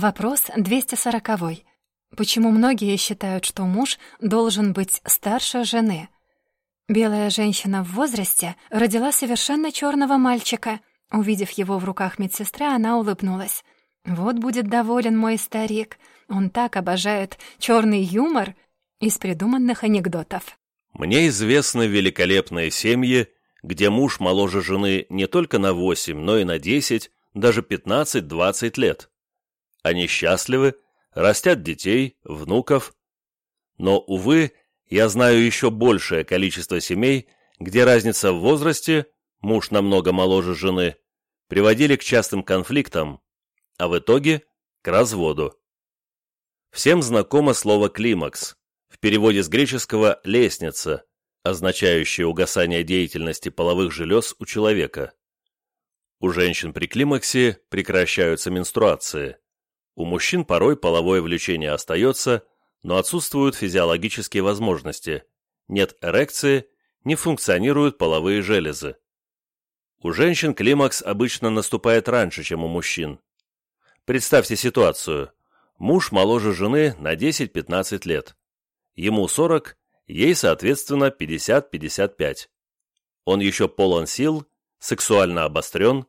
Вопрос 240. Почему многие считают, что муж должен быть старше жены? Белая женщина в возрасте родила совершенно черного мальчика. Увидев его в руках медсестры, она улыбнулась. «Вот будет доволен мой старик. Он так обожает черный юмор из придуманных анекдотов». Мне известны великолепные семьи, где муж моложе жены не только на 8, но и на 10, даже 15-20 лет. Они счастливы, растят детей, внуков. Но, увы, я знаю еще большее количество семей, где разница в возрасте, муж намного моложе жены, приводили к частым конфликтам, а в итоге к разводу. Всем знакомо слово «климакс», в переводе с греческого «лестница», означающее угасание деятельности половых желез у человека. У женщин при климаксе прекращаются менструации. У мужчин порой половое влечение остается, но отсутствуют физиологические возможности, нет эрекции, не функционируют половые железы. У женщин климакс обычно наступает раньше, чем у мужчин. Представьте ситуацию. Муж моложе жены на 10-15 лет. Ему 40, ей, соответственно, 50-55. Он еще полон сил, сексуально обострен,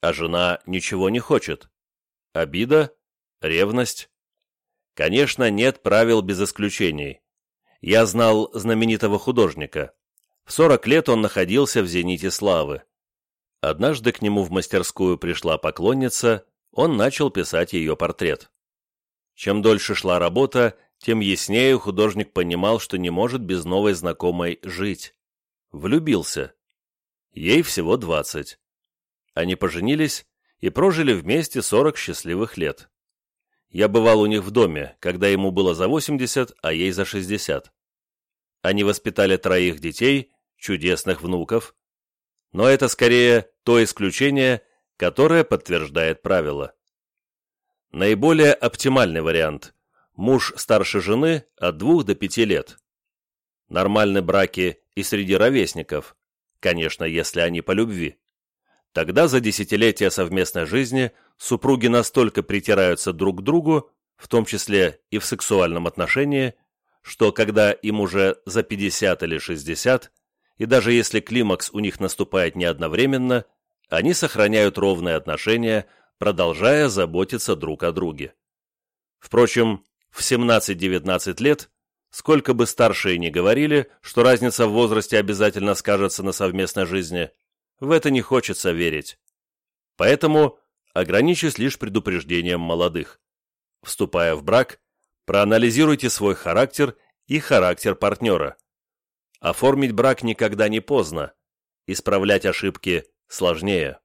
а жена ничего не хочет. Обида, ревность. Конечно, нет правил без исключений. Я знал знаменитого художника. В 40 лет он находился в зените славы. Однажды к нему в мастерскую пришла поклонница, он начал писать ее портрет. Чем дольше шла работа, тем яснее художник понимал, что не может без новой знакомой жить. Влюбился. Ей всего двадцать. Они поженились и прожили вместе сорок счастливых лет. Я бывал у них в доме, когда ему было за восемьдесят, а ей за шестьдесят. Они воспитали троих детей, чудесных внуков. Но это скорее то исключение, которое подтверждает правило. Наиболее оптимальный вариант – муж старше жены от двух до пяти лет. Нормальны браки и среди ровесников, конечно, если они по любви. Тогда за десятилетия совместной жизни супруги настолько притираются друг к другу, в том числе и в сексуальном отношении, что когда им уже за 50 или 60, и даже если климакс у них наступает не одновременно, они сохраняют ровные отношения, продолжая заботиться друг о друге. Впрочем, в 17-19 лет, сколько бы старшие ни говорили, что разница в возрасте обязательно скажется на совместной жизни, в это не хочется верить. Поэтому ограничусь лишь предупреждением молодых. Вступая в брак, проанализируйте свой характер и характер партнера. Оформить брак никогда не поздно. Исправлять ошибки сложнее.